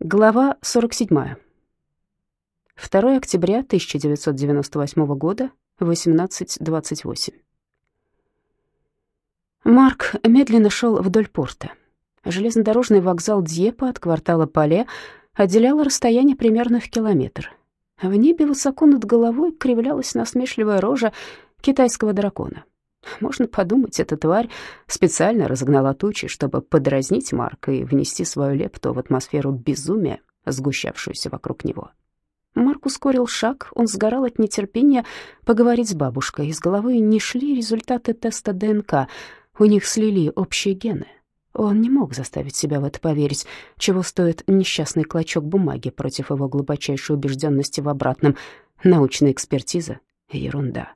Глава 47. 2 октября 1998 года, 18.28. Марк медленно шел вдоль порта. Железнодорожный вокзал Дьепа от квартала Пале отделял расстояние примерно в километр. В небе высоко над головой кривлялась насмешливая рожа китайского дракона. Можно подумать, эта тварь специально разогнала тучи, чтобы подразнить Марка и внести свою лепту в атмосферу безумия, сгущавшуюся вокруг него. Марк ускорил шаг, он сгорал от нетерпения поговорить с бабушкой. Из головы не шли результаты теста ДНК, у них слили общие гены. Он не мог заставить себя в это поверить, чего стоит несчастный клочок бумаги против его глубочайшей убежденности в обратном. Научная экспертиза — ерунда.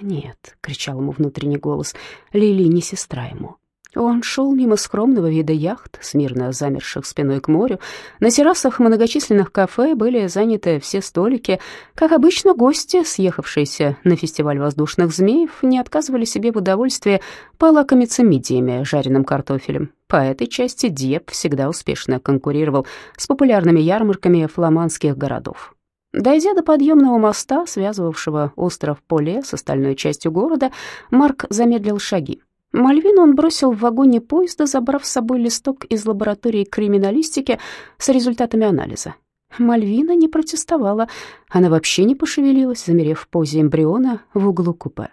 «Нет», — кричал ему внутренний голос, — «Лили не сестра ему». Он шел мимо скромного вида яхт, смирно замерших спиной к морю. На террасах многочисленных кафе были заняты все столики. Как обычно, гости, съехавшиеся на фестиваль воздушных змеев, не отказывали себе в удовольствии полакомиться мидиями, жареным картофелем. По этой части Диеп всегда успешно конкурировал с популярными ярмарками фламандских городов. Дойдя до подъемного моста, связывавшего остров Поле с остальной частью города, Марк замедлил шаги. Мальвину он бросил в вагоне поезда, забрав с собой листок из лаборатории криминалистики с результатами анализа. Мальвина не протестовала, она вообще не пошевелилась, замерев в позе эмбриона в углу купе.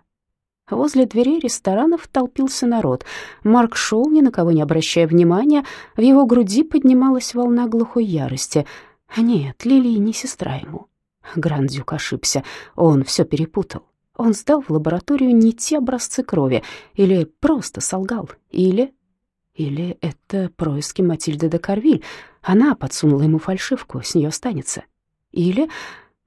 Возле дверей ресторанов толпился народ. Марк шел, ни на кого не обращая внимания, в его груди поднималась волна глухой ярости. Нет, Лили не сестра ему. Грандюк ошибся, он все перепутал. Он сдал в лабораторию не те образцы крови, или просто солгал, или... Или это происки Матильды де Карвиль. Она подсунула ему фальшивку, с нее останется. Или...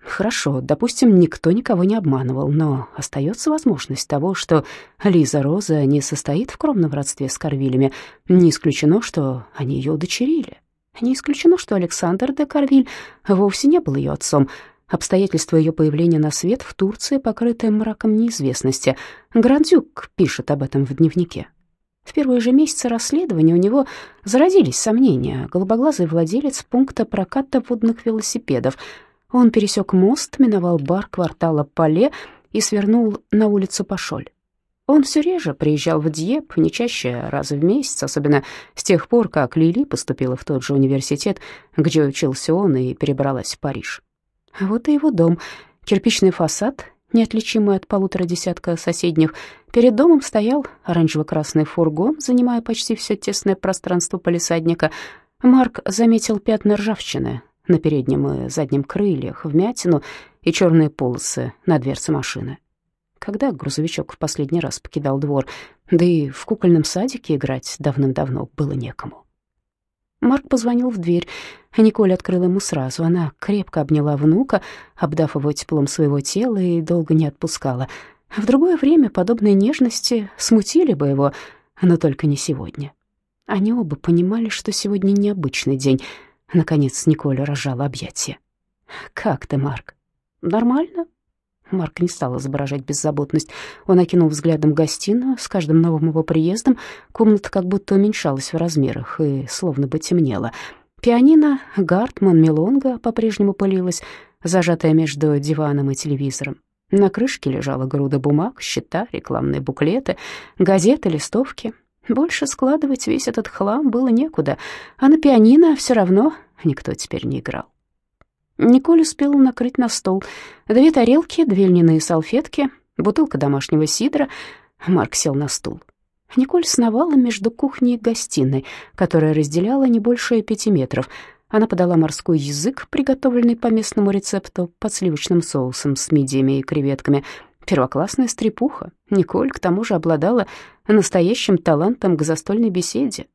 Хорошо, допустим, никто никого не обманывал, но остается возможность того, что Лиза Роза не состоит в кровном родстве с Карвилями. Не исключено, что они ее удочерили. Не исключено, что Александр де Карвиль вовсе не был ее отцом. Обстоятельства ее появления на свет в Турции покрыты мраком неизвестности. Грандюк пишет об этом в дневнике. В первые же месяцы расследования у него зародились сомнения. Голубоглазый владелец пункта проката водных велосипедов. Он пересек мост, миновал бар квартала Пале и свернул на улицу Пашоль. Он все реже приезжал в Дьеп, не чаще раз в месяц, особенно с тех пор, как Лили поступила в тот же университет, где учился он и перебралась в Париж. Вот и его дом. Кирпичный фасад, неотличимый от полутора десятка соседних. Перед домом стоял оранжево-красный фургон, занимая почти все тесное пространство полисадника. Марк заметил пятна ржавчины на переднем и заднем крыльях, вмятину и черные полосы на дверце машины. Когда грузовичок в последний раз покидал двор, да и в кукольном садике играть давным-давно было некому. Марк позвонил в дверь. Николь открыла ему сразу. Она крепко обняла внука, обдав его теплом своего тела, и долго не отпускала. В другое время подобные нежности смутили бы его, но только не сегодня. Они оба понимали, что сегодня необычный день. Наконец Николь разжала объятия. «Как ты, Марк?» «Нормально», Марк не стал изображать беззаботность. Он окинул взглядом гостиную. С каждым новым его приездом комната как будто уменьшалась в размерах и словно бы темнела. Пианино Гартман Мелонга по-прежнему пылилось, зажатая между диваном и телевизором. На крышке лежала груда бумаг, счета, рекламные буклеты, газеты, листовки. Больше складывать весь этот хлам было некуда, а на пианино все равно никто теперь не играл. Николь успела накрыть на стол две тарелки, две льняные салфетки, бутылка домашнего сидра. Марк сел на стул. Николь сновала между кухней и гостиной, которая разделяла не больше пяти метров. Она подала морской язык, приготовленный по местному рецепту, под сливочным соусом с мидиями и креветками. Первоклассная стрепуха. Николь, к тому же, обладала настоящим талантом к застольной беседе.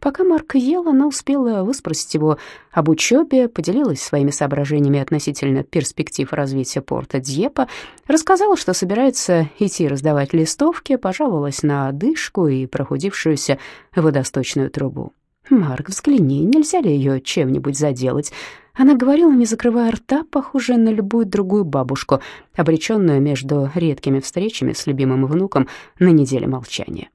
Пока Марк ел, она успела выспросить его об учебе, поделилась своими соображениями относительно перспектив развития порта Дьепа, рассказала, что собирается идти раздавать листовки, пожаловалась на одышку и прохудившуюся водосточную трубу. «Марк, взгляни, нельзя ли ее чем-нибудь заделать?» Она говорила, не закрывая рта, похожая на любую другую бабушку, обреченную между редкими встречами с любимым внуком на неделе молчания.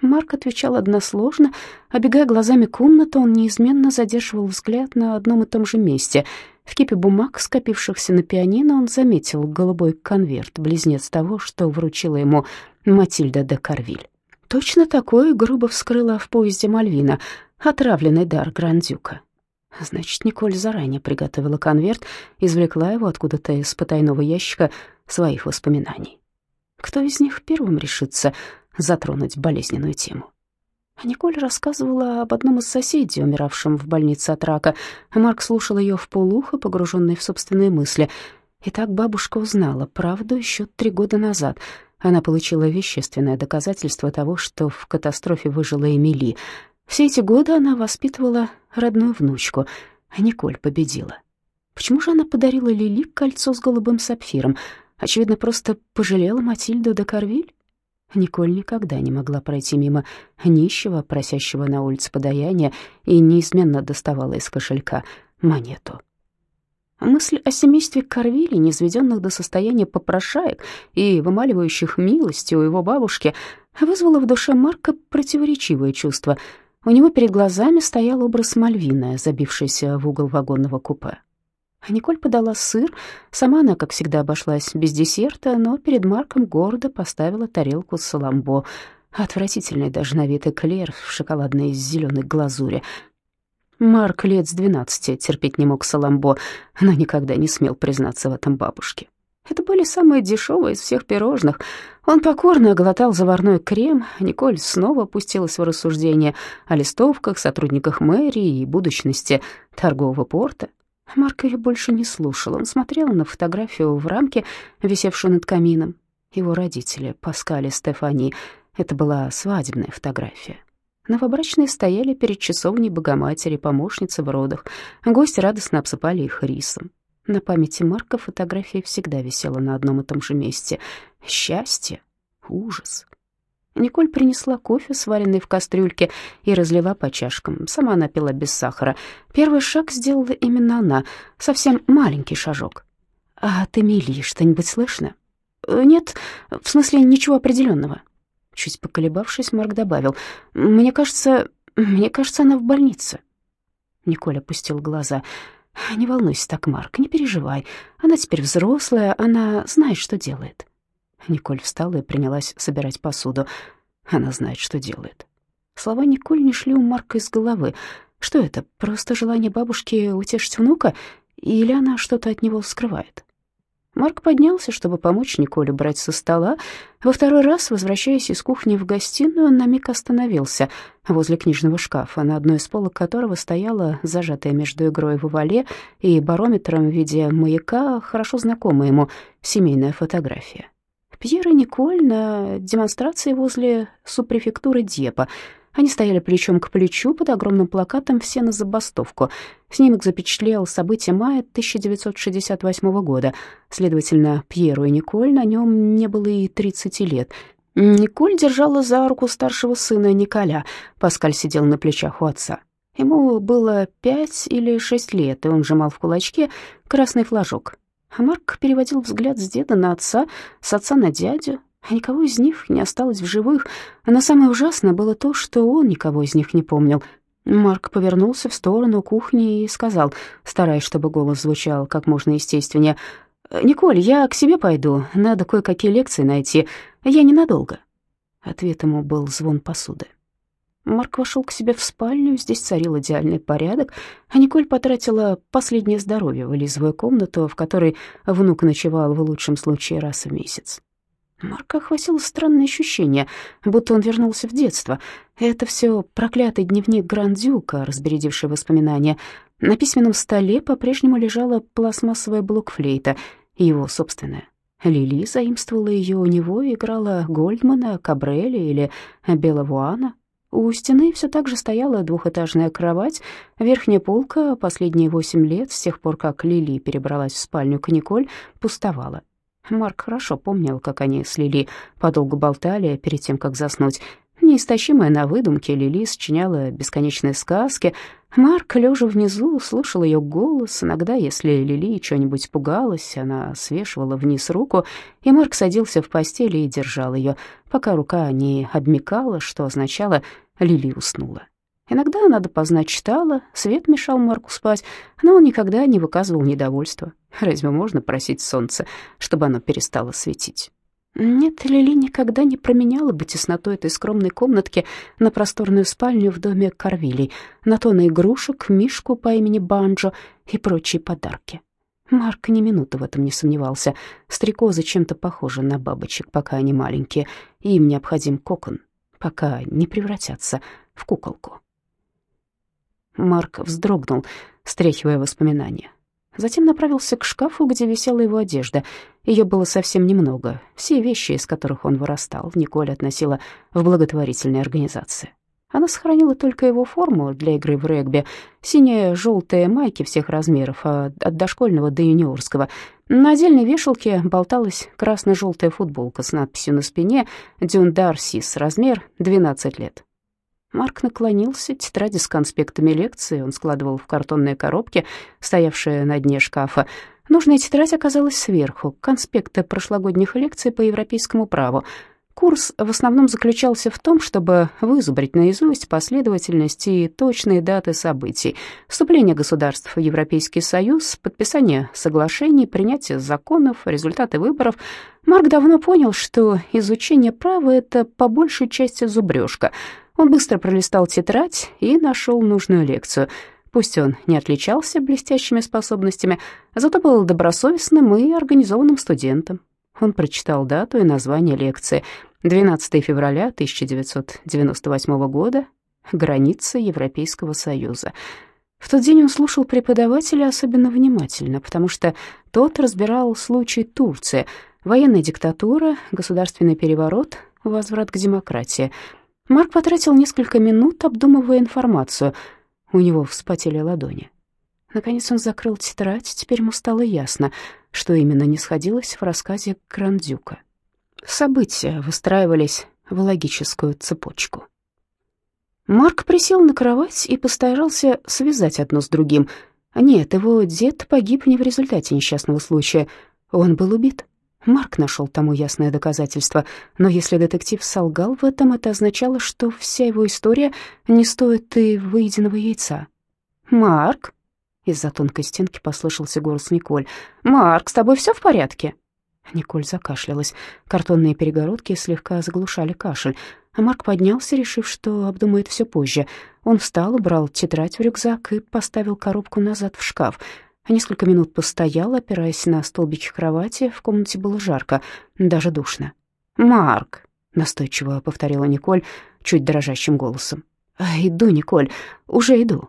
Марк отвечал односложно. Обегая глазами комнату, он неизменно задерживал взгляд на одном и том же месте. В кипе бумаг, скопившихся на пианино, он заметил голубой конверт, близнец того, что вручила ему Матильда де Карвиль. Точно такой грубо вскрыла в поезде Мальвина, отравленный дар Грандюка. Значит, Николь заранее приготовила конверт, извлекла его откуда-то из потайного ящика своих воспоминаний. Кто из них первым решится затронуть болезненную тему? Николь рассказывала об одном из соседей, умиравшем в больнице от рака. Марк слушал ее в полухо, погруженный в собственные мысли. И так бабушка узнала правду еще три года назад. Она получила вещественное доказательство того, что в катастрофе выжила Эмили. Все эти годы она воспитывала родную внучку, а Николь победила. Почему же она подарила Лили кольцо с голубым сапфиром? Очевидно, просто пожалела Матильду де Карвиль? Николь никогда не могла пройти мимо нищего, просящего на улице подаяния, и неизменно доставала из кошелька монету. Мысль о семействе Карвили, низведенных до состояния попрошаек и вымаливающих милости у его бабушки, вызвала в душе Марка противоречивые чувства. У него перед глазами стоял образ Мальвины, забившийся в угол вагонного купе. А Николь подала сыр. Сама она, как всегда, обошлась без десерта, но перед Марком гордо поставила тарелку с саламбо. Отвратительный даже на вид эклер в шоколадной зеленой глазури. Марк лет с двенадцати терпеть не мог саламбо, но никогда не смел признаться в этом бабушке. Это были самые дешевые из всех пирожных. Он покорно глотал заварной крем. Николь снова опустилась в рассуждение о листовках, сотрудниках мэрии и будущности торгового порта. Марк ее больше не слушал. Он смотрел на фотографию в рамке, висевшую над камином. Его родители, Паскаль и Стефани. Это была свадебная фотография. Новобрачные стояли перед часовней Богоматери, помощницы в родах. Гости радостно обсыпали их рисом. На памяти Марка фотография всегда висела на одном и том же месте. Счастье, ужас, Николь принесла кофе, сваренный в кастрюльке, и разлила по чашкам. Сама она пила без сахара. Первый шаг сделала именно она, совсем маленький шажок. «А ты Эмилии что-нибудь слышно?» «Э, «Нет, в смысле ничего определенного». Чуть поколебавшись, Марк добавил, «Мне кажется, мне кажется, она в больнице». Николь опустил глаза. «Не волнуйся так, Марк, не переживай. Она теперь взрослая, она знает, что делает». Николь встала и принялась собирать посуду. Она знает, что делает. Слова Николь не шли у Марка из головы. Что это, просто желание бабушки утешить внука? Или она что-то от него скрывает? Марк поднялся, чтобы помочь Николе брать со стола. Во второй раз, возвращаясь из кухни в гостиную, он на миг остановился возле книжного шкафа, на одной из полок которого стояла зажатая между игрой в вале и барометром в виде маяка хорошо знакомая ему семейная фотография. Пьер и Николь на демонстрации возле субпрефектуры Депа. Они стояли плечом к плечу под огромным плакатом «Все на забастовку». Снимок запечатлел события мая 1968 года. Следовательно, Пьеру и Николь на нем не было и 30 лет. Николь держала за руку старшего сына Николя. Паскаль сидел на плечах у отца. Ему было пять или шесть лет, и он сжимал в кулачке красный флажок. А Марк переводил взгляд с деда на отца, с отца на дядю, а никого из них не осталось в живых. Но самое ужасное было то, что он никого из них не помнил. Марк повернулся в сторону кухни и сказал, стараясь, чтобы голос звучал как можно естественнее, «Николь, я к себе пойду, надо кое-какие лекции найти, я ненадолго». Ответ ему был звон посуды. Марк вошел к себе в спальню, здесь царил идеальный порядок, а Николь потратила последнее здоровье, вылизывая комнату, в которой внук ночевал в лучшем случае раз в месяц. Марка охватило странное ощущение, будто он вернулся в детство. Это все проклятый дневник Грандюка, разбередивший воспоминания. На письменном столе по-прежнему лежала пластмассовая блокфлейта, его собственная. Лили заимствовала ее у него и играла Гольдмана, Кабреля или Белавуана. У стены все так же стояла двухэтажная кровать, верхняя полка последние восемь лет, с тех пор, как Лили перебралась в спальню к Николь, пустовала. Марк хорошо помнил, как они с Лили подолгу болтали перед тем, как заснуть. Неистощимая на выдумке, Лили сочиняла бесконечные сказки, Марк, лежа внизу, слушал ее голос. Иногда, если Лили что-нибудь пугалась, она свешивала вниз руку, и Марк садился в постели и держал ее, пока рука не обмекала, что означало «Лили уснула». Иногда она допоздна читала, свет мешал Марку спать, но он никогда не выказывал недовольства. Разве можно просить солнце, чтобы оно перестало светить? Нет, Лили никогда не променяла бы тесноту этой скромной комнатки на просторную спальню в доме Карвилей, на тон игрушек, мишку по имени Банджо и прочие подарки. Марк ни минуты в этом не сомневался. Стрекозы чем-то похожи на бабочек, пока они маленькие, и им необходим кокон, пока не превратятся в куколку. Марк вздрогнул, стряхивая воспоминания. Затем направился к шкафу, где висела его одежда. Ее было совсем немного. Все вещи, из которых он вырастал, Николь относила в благотворительные организации. Она сохранила только его форму для игры в регби. Синие желтые майки всех размеров, а от дошкольного до юниорского. На отдельной вешалке болталась красно-желтая футболка с надписью на спине «Дюндар Сис», размер 12 лет. Марк наклонился, тетради с конспектами лекции он складывал в картонные коробки, стоявшие на дне шкафа. Нужная тетрадь оказалась сверху, конспекты прошлогодних лекций по европейскому праву. Курс в основном заключался в том, чтобы вызубрить наизусть последовательность и точные даты событий, вступление государств в Европейский Союз, подписание соглашений, принятие законов, результаты выборов. Марк давно понял, что изучение права — это по большей части зубрежка — он быстро пролистал тетрадь и нашел нужную лекцию. Пусть он не отличался блестящими способностями, зато был добросовестным и организованным студентом. Он прочитал дату и название лекции. 12 февраля 1998 года. Границы Европейского Союза. В тот день он слушал преподавателя особенно внимательно, потому что тот разбирал случай Турции, военная диктатура, государственный переворот, возврат к демократии — Марк потратил несколько минут, обдумывая информацию. У него вспотели ладони. Наконец он закрыл тетрадь, теперь ему стало ясно, что именно не сходилось в рассказе Грандюка. События выстраивались в логическую цепочку. Марк присел на кровать и постарался связать одно с другим. Нет, его дед погиб не в результате несчастного случая. Он был убит. Марк нашел тому ясное доказательство, но если детектив солгал в этом, это означало, что вся его история не стоит и выеденного яйца. «Марк!» — из-за тонкой стенки послышался голос Николь. «Марк, с тобой все в порядке?» Николь закашлялась. Картонные перегородки слегка заглушали кашель. А Марк поднялся, решив, что обдумает все позже. Он встал, убрал тетрадь в рюкзак и поставил коробку назад в шкаф — Несколько минут постоял, опираясь на столбики кровати. В комнате было жарко, даже душно. «Марк!» — настойчиво повторила Николь чуть дрожащим голосом. «Иду, Николь, уже иду».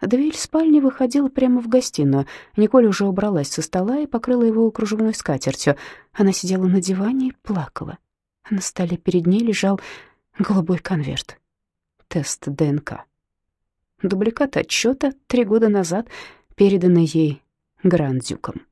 Дверь спальни выходила прямо в гостиную. Николь уже убралась со стола и покрыла его кружевной скатертью. Она сидела на диване и плакала. На столе перед ней лежал голубой конверт. Тест ДНК. Дубликат отчета три года назад — переданный ей Грандюком.